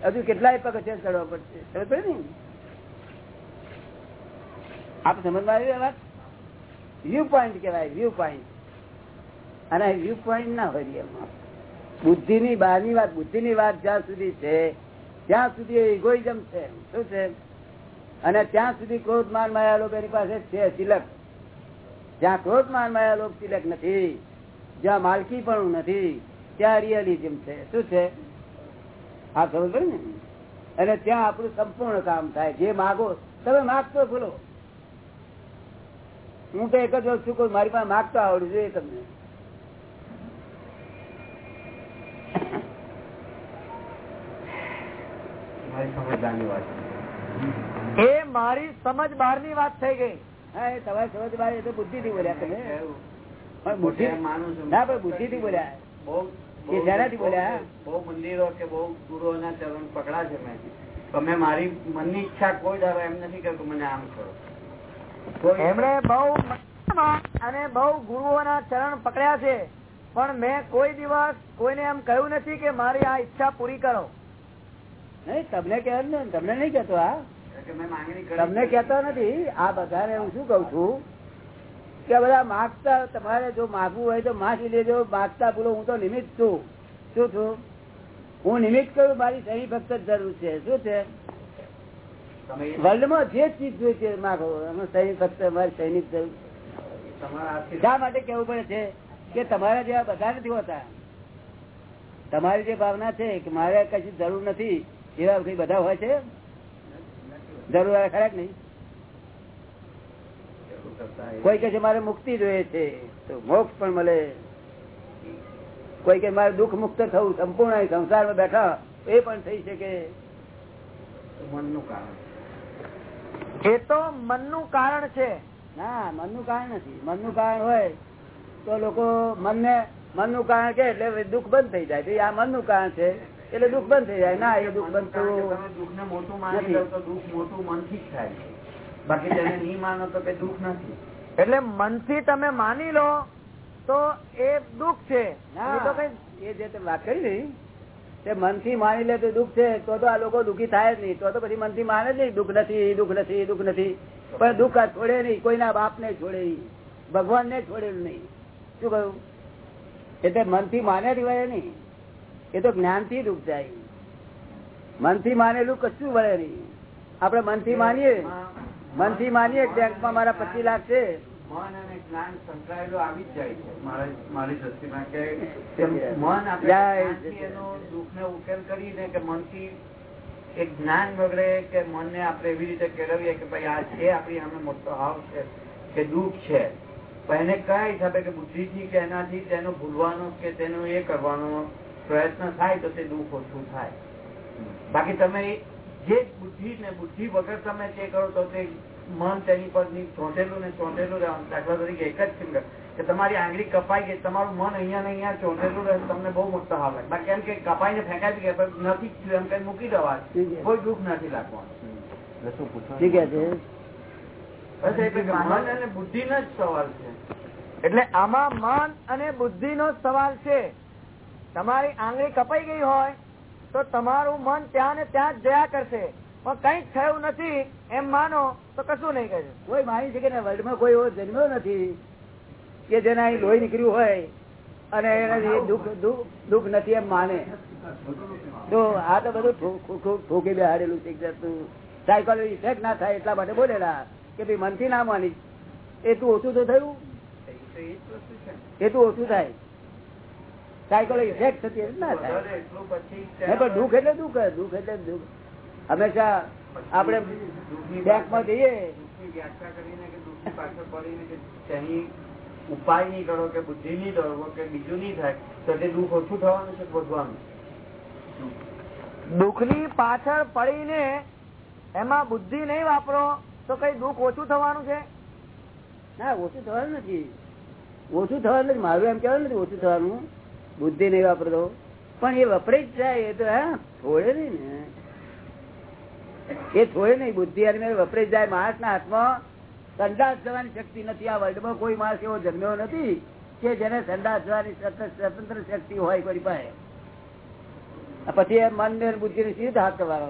હજુ કેટલાય પગથિયા ચડવા પડશે. ખબર પડે ને? આપ સમજમાં આવી વાત? વ્યૂ પોઈન્ટ કેવાય વ્યૂ પોઈન્ટ અને વ્યૂ પોઈન્ટ ના હોય બુદ્ધિ ની બહારની વાત બુદ્ધિ ની વાત જ્યાં સુધી છે, ત્યાં સુધી ઇગોઇઝમ છે. શું છે? અને ત્યાં સુધી ક્રોધ, માન, માયા લોક એની પાસે છે, તિલક. જ્યાં ક્રોધ, માન, માયા લોક તિલક નથી, જ્યાં માલકી પણ નથી, ત્યાં રિયલિઝમ છે. શું છે? આ ખબર પડે ને? અને ત્યાં આપણું સંપૂર્ણ કામ થાય. જે માગો તમે માગતો બોલો. હું તો એક જ વસ્તુ કહું મારી પાસે માગતો આવડું જોઈએ તમને. એ મારી સમજ બહારની વાત થઈ ગઈ. હા એ તમારે સમજ બાર એ તો બુદ્ધિ થી બોલ્યા તમે. બુદ્ધિ. ના ભાઈ બુદ્ધિ થી બોલ્યા બોલ્યા? બહુ મંદિરો કે બહુ ગુરુઓના ચરણ પકડા છે મેં. પણ મેં મારી મનની ઈચ્છા કોઈ દાડો એમ નથી કરતું મને આમ કરો. એમણે બહુ અને બહુ ગુરુઓના ચરણ પકડ્યા છે. પણ મેં કોઈ દિવસ કોઈને એમ કહ્યું નથી કે મારી આ ઈચ્છા પૂરી કરો. નહીં તમને કહેવાનું ને તમને નહીં કેતો આ. કે મેં માંગણી તમને કેતો નથી. આ બધાને હું શું કઉ છું? કે બધા માગતા તમારે જો માગવું હોય તો માગી લેજો. માગતા બોલો હું તો નિમિત્ત છું. શું છું? હું નિમિત્ત કરું? મારી સહી ફક્ત જરૂર છે. શું છે? વર્લ્ડમાં જે ચીજ જોઈ છે માગો. એમાં સહી ફક્ત મારી સૈનિક જરૂર. શા માટે કેવું પડે છે? કે તમારા જેવા બધા નથી હોતા. તમારી જે ભાવના છે કે મારે કશી જરૂર નથી એવા બધા હોય છે? જરૂર ખરાક ખરા નહીં? કોઈ કે છે મારે મુક્તિ જોઈએ છે. તો મોક્ષ પણ મળે. કોઈ કે મારે દુઃખ મુક્ત થવું સંપૂર્ણ સંસારમાં બેઠા. એ પણ થઈ શકે. મનનું કારણ. એ તો મનનું કારણ છે. ના મનનું કારણ નથી. મનનું કારણ હોય તો લોકો મનને મનનું કારણ કે એટલે દુઃખ બંધ થઈ જાય. તો આ મનનું કારણ છે. એટલે દુઃખ બંધ થઈ જાય. ના એ દુઃખ બંધ થયું થવું તમે દુઃખને મોટું માની તો દુઃખ મોટું મનથી જ થાય છે. બાકી તેને નહીં માનો તો કે દુઃખ નથી. એટલે મનથી તમે માની લો તો એ દુઃખ છે. એ જે તમે વાત કરી ને તે મનથી માની લે તો દુઃખ છે તો તો આ લોકો દુઃખી થાય જ નહીં. તો તો પછી મનથી માને જ નહીં દુઃખ નથી દુઃખ નથી દુઃખ નથી. પણ દુઃખ છોડે નહીં કોઈના બાપ ને છોડે નહીં ભગવાન ને છોડેલું નહીં. શું કહ્યું? એટલે મનથી માને વળે નહીં. એ તો જ્ઞાનથી દુઃખ જાય મનથી માનેલું કશું વળે નહીં. આપડે મનથી માનીએ. મનથી માનીએ બેંકમાં મારા પચીસ લાખ છે મન અને જ્ઞાન સંકળાયેલું આવી જ જાય છે. મારી દ્રષ્ટિમાં કે મન આપણે ઉકેલ કરીને એક જ્ઞાન આપણે એવી રીતે કેળવીએ કે ભાઈ આ છે આપણી મોટો હાવ છે કે દુઃખ છે. એને કયા હિસાબે કે બુદ્ધિથી કે એનાથી તેનો ભૂલવાનો કે તેનો એ કરવાનો પ્રયત્ન થાય તો તે દુઃખ ઓછું થાય. બાકી તમે જે બુદ્ધિ ને બુદ્ધિ વગર તમે તે કરો તો તે મન તેની પર ચોંટેલું ને ચોંટેલું રહેવાનું દાખલા તરીકે એક જ ફિંગર કે તમારી આંગળી કપાઈ ગઈ તમારું મન અહીંયા ને અહીંયા ચોંટેલું રહે તમને બહુ મોટો હાલ લાગે બાકી એમ કે કપાઈને ફેંકાઈ ગયા પણ નથી એમ કઈ મૂકી દેવા. કોઈ દુઃખ નથી લાગવાનું ઠીક છે. બસ એટલે મન અને બુદ્ધિ નો જ સવાલ છે. એટલે આમાં મન અને બુદ્ધિ નો સવાલ છે. તમારી આંગળી કપાઈ ગઈ હોય તો તમારું મન ત્યાં ને ત્યાં જ જયા કરશે. પણ કઈ થયું નથી એમ માનો તો કશું નહીં કહે. કોઈ માની શકે ને વર્લ્ડમાં કોઈ એવો જન્મ્યો નથી કે જેના અહીં લોહી નીકળ્યું હોય અને એનાથી દુઃખ દુઃખ દુઃખ નથી એમ માને. તો આ તો બધું ઠોકી બેહાડેલું છે સાયકોલોજી ઇફેક્ટ ના થાય એટલા માટે બોલેલા કે ભાઈ મનથી ના માની એ તું ઓછું તો થયું છે તું ઓછું થાય. સાયકોલોજી ઇફેક્ટ થતી એટલે ના થાય. પણ દુઃખ એટલે દુઃખ દુઃખ એટલે દુઃખ. હંમેશા આપણે બેંકમાં જઈએ. વ્યાખ્યા કરીને કે દુઃખની પાછળ પડીને કે તેની ઉપાય નહીં કરો કે બુદ્ધિ નહીં દોડવો કે બીજું નહીં થાય તો તે દુઃખ ઓછું થવાનું છે કે દુઃખની પાછળ પડીને એમાં બુદ્ધિ નહીં વાપરો તો કઈ દુઃખ ઓછું થવાનું છે? ના ઓછું થવાનું નથી. ઓછું થવાનું નથી. મારું એમ કહેવાનું નથી ઓછું થવાનું. બુદ્ધિ નહીં વાપરતો. પણ એ વપરાય જ જાય, એ તો છોડે નહીં ને. એ થોડે નહીં, બુદ્ધિ અને જાય. માણસ ના હાથમાં સંદાસ જવાની શક્તિ નથી. આ વર્લ્ડમાં કોઈ માણસ એવો જન્મ્યો નથી કે જેને સંદાસ જવાની સ્વતંત્ર શક્તિ હોય કોઈ પાસે. પછી એ મન ને બુદ્ધિ ને સીધ હાથ કરવાનો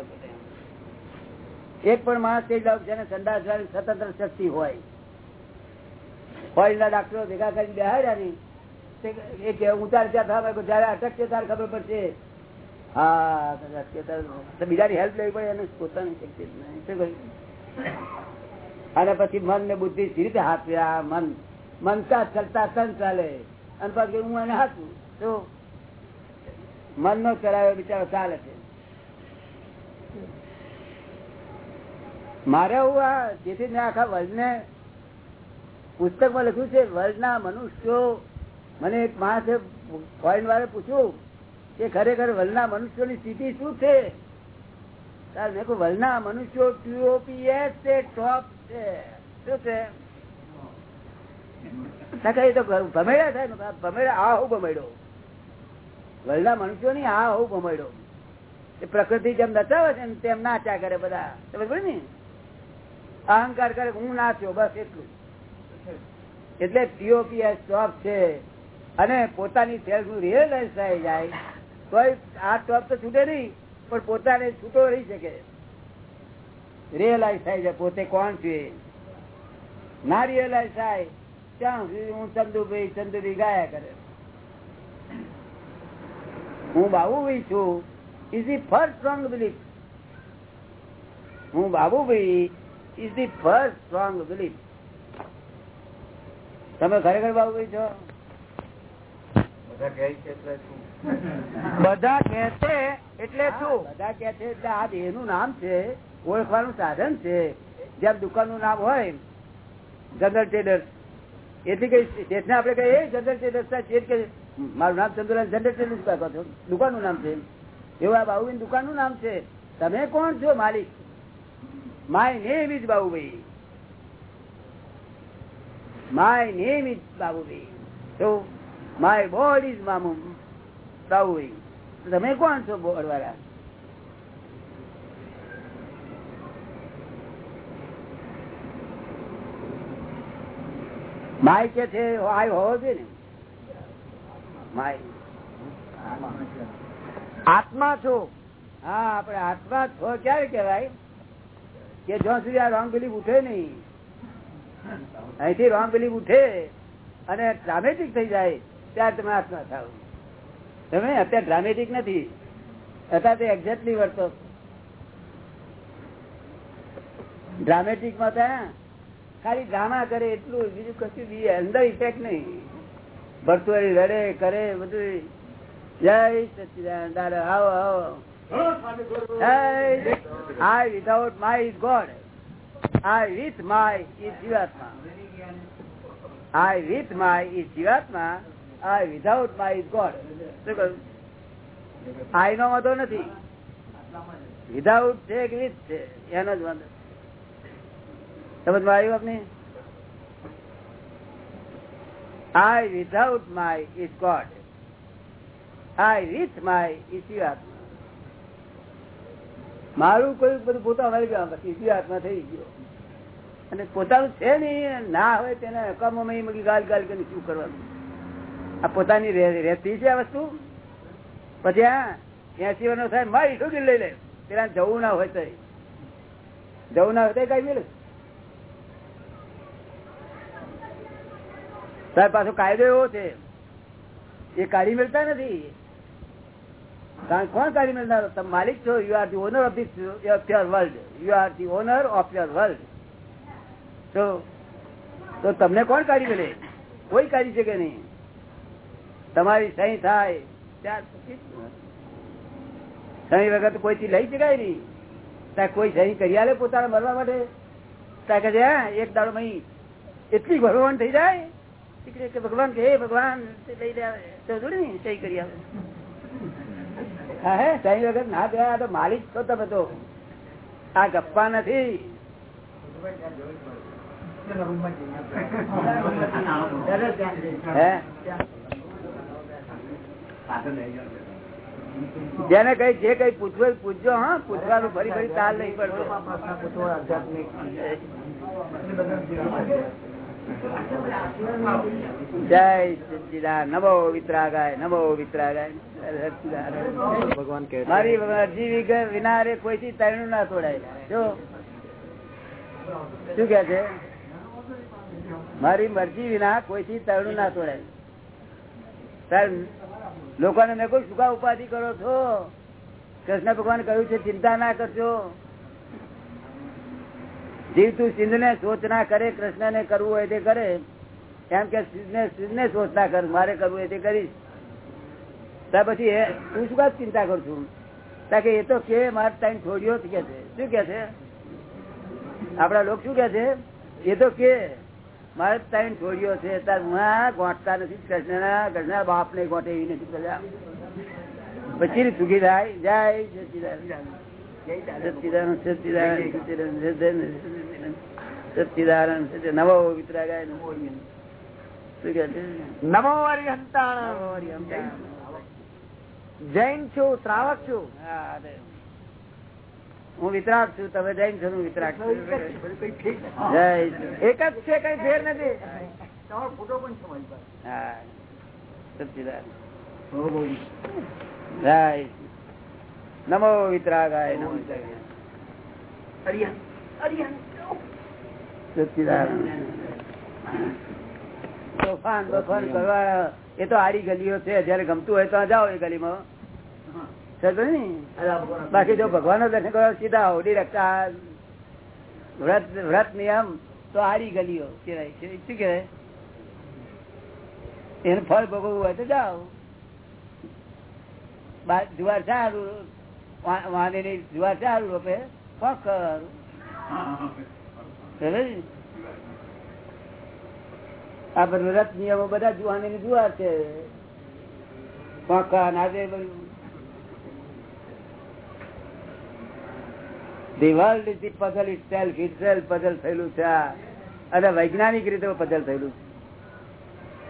એક પણ માણસ એ જેને સંદાસ જવાની સ્વતંત્ર શક્તિ હોય. ફોરેનના ડાક્ટરો ભેગા કરીને બેહાડ્યા નહીં ઉતાર ત્યાં થાય જયારે અટકશે ત્યારે ખબર પડશે. હા અટકે ત્યારે હેલ્પ લેવી પડે, એને પોતાની શક્તિ નહીં. અને પછી મન ને બુદ્ધિ સી રીતે હાથ આ મન મનતા ચલતા તન ચાલે. અને પછી હું એને હાથું. તો મન નો ચલાવ્યો બિચારો ચાલે છે. મારે હું આ જેથી મેં આખા વર્લ્ડ ને પુસ્તકમાં લખ્યું છે વર્લ્ડના મનુષ્યો મને એક માણસે ફોરેન વાળે પૂછ્યું કે ખરેખર વલના મનુષ્યોની સ્થિતિ શું છે? મેં કહું વલના મનુષ્યો ટીઓપીએસ છે ટોપ છે. શું છે? ને આ હું ભમેડો. ની એ પ્રકૃતિ જેમ નચાવે છે ને, તેમ નાચ્યા કરે બધા. ને અહંકાર કરે, હું નાચ્યો, બસ એટલું. એટલે પીઓપીએસ ટોપ છે. અને પોતાની સેલ્ફનું રિયલાઇઝ થઈ જાય તો આ ટોપ તો છૂટે નહીં, પણ પોતાને છૂટો રહી શકે. રિયલાઇઝ થાય છે પોતે કોણ છે. ના રિયલાઇઝ થાય ત્યાં સુધી હું ચંદુભાઈ ચંદુભાઈ ગાયા કરે. હું બાબુભાઈ છું is the first strong belief હું Babubhai is the first strong belief તમે ખરેખર બાબુભાઈ છો? બધા કે છે એટલે શું? બધા કે છે એટલે આ દેહનું નામ છે ઓળખવાનું સાધન છે જેમ દુકાનનું નામ હોય જનરલ ટ્રેડર્સ. એટલી કઈ સ્ટેશને આપડે કહીએ જનરલ ટ્રેડર્સ કે મારું નામ ચંદુલાલ જનરલ ટ્રેડર્સ દુકાનનું નામ છે એવું આ બાબુભાઈ દુકાનનું નામ છે. તમે કોણ છો માલિક? My name is Babubhai my name is Babubhai તો માય બોર્ડ ઇઝ મામુ બાબુભાઈ તમે કોણ છો બોર્ડ વાળા માય કે છે આય હોવો જોઈએ ને. માય. આત્મા છો. હા આપડે આત્મા છો ક્યારે કેવાય કે જ્યાં સુધી આ રોંગ બિલીફ ઉઠે નહીં. અહીંથી રોંગ બિલીફ ઉઠે અને ડ્રામેટિક થઈ જાય. ત્યારે તમે આત્મા થાવ તમે અત્યારે ડ્રામેટિક નથી. અત્યારે તે એક્ઝેક્ટલી વર્તો. ડ્રામેટિકમાં તો ખાલી ડ્રામા કરે એટલું, બીજું કશું બી, અંદર ઇફેક્ટ નહીં. ભરતુઆરી રડે, કરે બધું જય સચિદાન દાદા, આવો આવો. I without my is God I with my is જીવાત્મા. I with my is Jivatma. I without my God શું કહ્યું? આઈ નો વાંધો નથી. વિધાઉટ છે કે વિથ છે? એનો જ વાંધો. સમજમાં આવ્યું આપને? I without my is God. I with my is Jivatma. મારું કોઈ બધું પોતા મળી ગયું પછી આત્મા થઈ ગયો. અને પોતાનું છે નહીં ના હોય તેને હકામોમાં મગી ગાલ ગાલ કરીને શું કરવાનું? આ પોતાની રહેતી છે આ વસ્તુ? પછી હા એસી વર્ષ થાય મારી શું લઈ લે. પેલા જવું ના હોય તો જવું ના હોય તો કઈ મળે સાહેબ, પાછો કાયદો એવો છે. એ કાઢી મળતા નથી. કારણ કોણ કાઢી મળનાર? તમે માલિક છો. You are the owner of of your world you are the owner of your world તો તમને કોણ કાઢી મળે કોઈ કાઢી શકે નહીં. તમારી સહી થાય ત્યાર પછી સહી વગર કોઈ થી લઈ શકાય નઈ ત્યાં કોઈ સહી કરી આલે પોતાને મરવા માટે. ત્યાં એક દાડો મહી એટલી ભગવાન થઈ જાય. કે ભગવાન કે ભગવાન લઈ તો જોડે ને સહી કરી આવે હે સહી વગર ના ગયા તો માલિક છો તમે તો. આ ગપ્પા નથી. જેને કઈ જે કઈ પૂછવું પૂછજો, હા, પૂછવાનું ફરી ફરી તાલ નહીં પડતો. જય સચિદાન નમો વિતરાગાય નમો વિતરાગાય. ભગવાન કે મારી વિના રે કોઈ થી તરણું ના તોડાય. શું કે છે? મારી મરજી વિના કોઈ થી તરણું ના તોડાય. લોકોને મેં કોઈ સુખા ઉપાધિ કરો છો? કૃષ્ણ ભગવાન કહ્યું છે, ચિંતા ના કરજો. જીવ તું સિંધ ને ના કરે કૃષ્ણ ને કરવું હોય તે કરે. એમ કે સિંધ ને સોચ ના કર, મારે કરવું હોય તે કરીશ. ત્યાર પછી તું શું કામ ચિંતા કરું છું? કે, એ તો કે, મારે ટાઈમ છોડ્યો કે છે. શું કે છે? આપડા લોક શું કે છે? એ તો કે. મારે ત્રણ છોડીઓ છે હું નથી કૃષ્ણના કૃષ્ણ બાપ ને ગોટે એવી નથી પ્રજા. પછી સુખી થાય જય સચિદાન સચિદાન સચિદાન સચિદાન સચિદાન નમો હરિહંતાણ. જૈન છું શ્રાવક છું. હા. હું વિતરાક છું તમે જૈન છો હું વિતરાક છું. જય એક જ છે કઈ ફેર નથી. નમો સચિદાન જય નમો વિતરાગાય નમો તોફાન બફાન કરવા એ તો આડી ગલીઓ છે જયારે ગમતું હોય તો જાઓ એ ગલીમાં? બાકી જો ભગવાન દર્શન કરો સીધા ઓડી રખતા વ્રત વ્રત નિયમ તો આડી ગલીઓ કહેવાય છે. શું કહેવાય? એનું ફળ ભોગવવું હોય તો જાઓ. બા- જુવાર સારું વાણી જુવાર સારું રોપે ને? આ બધું વ્રત નિયમો બધા જુવાની જુવાર છે. કોકા નાજે બધું The the puzzle itself itself puzzle થયેલું છે અને વૈજ્ઞાનિક રીતે પઝલ થયેલું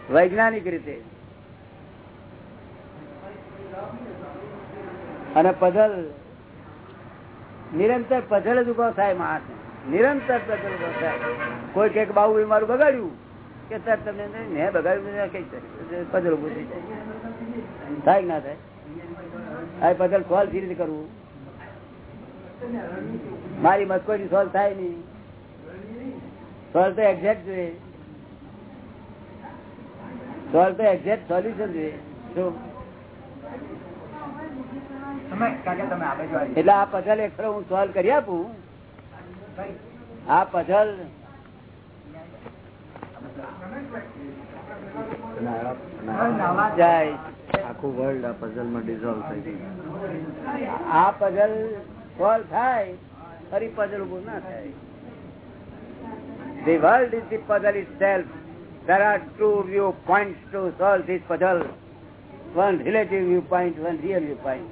વૈજ્ઞાનિક રીતે. અને પઝલ નિરંતર પઝલ જ ઊભો થાય માણસ. નિરંતર પઝલ ઊભો થાય. કોઈ કંઈક બાવું એ મારું બગાડ્યું, કે સર, તમને મેં બગાડ્યું કઈ પઝલ ઉભું થઈ જાય. થાય ના થાય? આ પઝલ સોલ્વ કેવી કરવું. મારી મસ્કોની સોલ્વ થાય નહીં. સોલ્વ તો એક્ઝેક્ટ જોઈએ. સોલ્વ તો એક્ઝેક્ટ સોલ્યુશન જોઈએ. શું? એટલે આ પઝલ એક હું સોલ્વ કરી આપું? આ પઝલ જાય. આખું વર્લ્ડ આ પઝલમાં ડિઝોલ્વ થઈ ગયું. આ પઝલ સોલ્વ થાય ફરી પઝલ ઉભું ના થાય The world is the puzzle itself. There are two viewpoints to solve this puzzle. One relative viewpoint, one real viewpoint.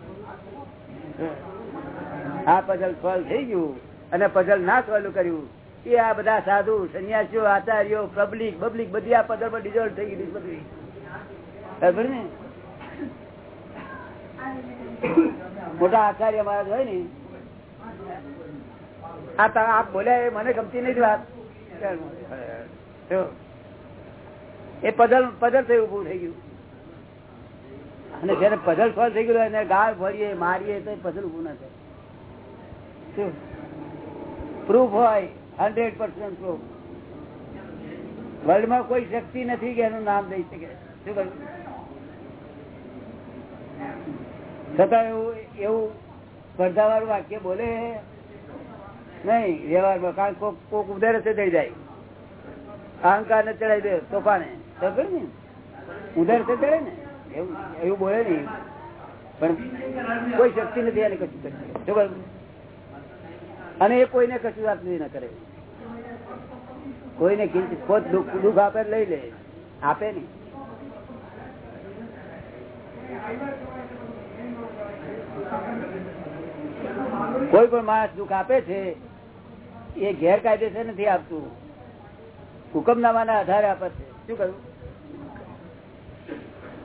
આ પઝલ સોલ્વ થઈ ગયું અને પઝલ ના સોલ્વ કર્યું એ આ બધા સાધુ સંન્યાસીઓ આચાર્યો પબ્લિક પબ્લિક બધી આ પઝલ પર ડિઝોલ્વ થઈ ગઈ બધી ખબર ને મોટા આચાર્ય મહારાજ હોય ને આ તમે આપ બોલ્યા એ મને ગમતી નથી વાત. એ પઝલ પઝલ થઈ ઉભું થઈ ગયું. અને જયારે પધલ સોલ્વ થઈ ગયું એને ગાળ ભરીએ, મારીએ, તો પધલ ઉભું ના થાય. પ્રૂફ હોય હંડ્રેડ પર્સન્ટ પ્રૂફ વર્લ્ડમાં કોઈ શક્તિ નથી કે એનું નામ દઈ શકે. શું કહ્યું? છતાં એવું એવું સ્પર્ધાવાળું વાક્ય બોલે નહીં, વ્યવહારમાં કારણ કોક કોક ઉધર રસ્તે ચડી જાય. અહંકાર ને ચડાવી દે તોફાને. ખબર ને? ચડે ને? એવું એવું બોલે નહીં પણ કોઈ શક્તિ નથી એને કશું કરી? અને એ કોઈને કશું નહીં ન કરે. કોઈને દુઃખ દુઃખ આપે લઈ લે. આપે નહીં. કોઈ પણ માણસ દુઃખ આપે છે એ ગેરકાયદેસર નથી આપતું. હુકમનામાના આધારે આપે છે. શું કહ્યું?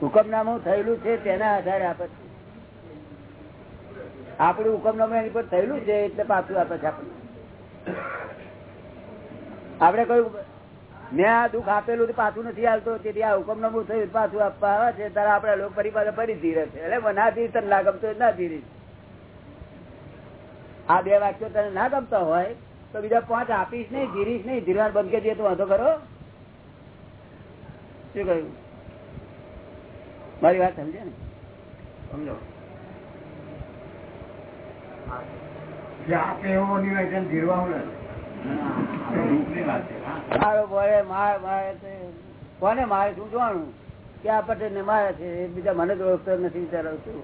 હુકમનામું થયેલું છે તેના આધારે આપે છે. આપણું હુકમનામું એની પર થયેલું છે એટલે પાછું આપે છે આપણને આપણે કહ્યું, મેં આ દુઃખ આપેલું પાછું નથી આવતો, તેથી આ હુકમનામું થયું પાછું આપવા આવે છે, ત્યારે આપણે લોકો પરિવાર ફરી ધીરે છે. એટલે ના ધીરે તને ના ગમતો ના ધીરે આ બે વાક્યો તને ના ગમતા હોય તો બીજા પાંચ આપીશ નહીં ધીરીશ નહીં ધીરવાર બંધ કરી દે તો વાંધો કરો. શું કહ્યું? મારી વાત સમજે ને? સમજો. મારો કોને શું જોવાનું? કે આ પટેલ ને મારે છે. બીજા મને જ ઓળખતો નથી વિચારો છું.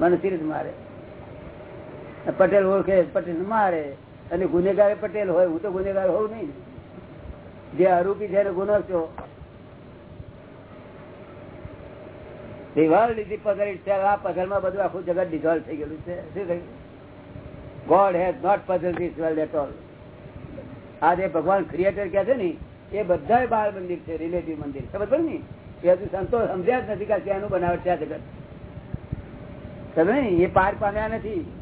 મને સી મારે. પટેલ ઓળખે પટેલ મારે. અને ગુનેગાર પટેલ હોય, હું તો ગુનેગાર હોઉં નહીં. જે આરોપી છે એને ગુનો છો The લીધી puzzle itself. આ પઝલમાં બધું આખું જગત ડિઝોલ્વ થઈ ગયેલું છે. શું થયું? God has not puzzle this world at all આ જે ભગવાન ક્રિએટર કે છે ને, એ બધા બાળ મંદિર છે રિલેટિવ મંદિર. ખબર પડે ને? એ હજુ સંતો સમજ્યા જ નથી કે શેનું બનાવટ છે આ જગત. તમે એ પાર પામ્યા નથી.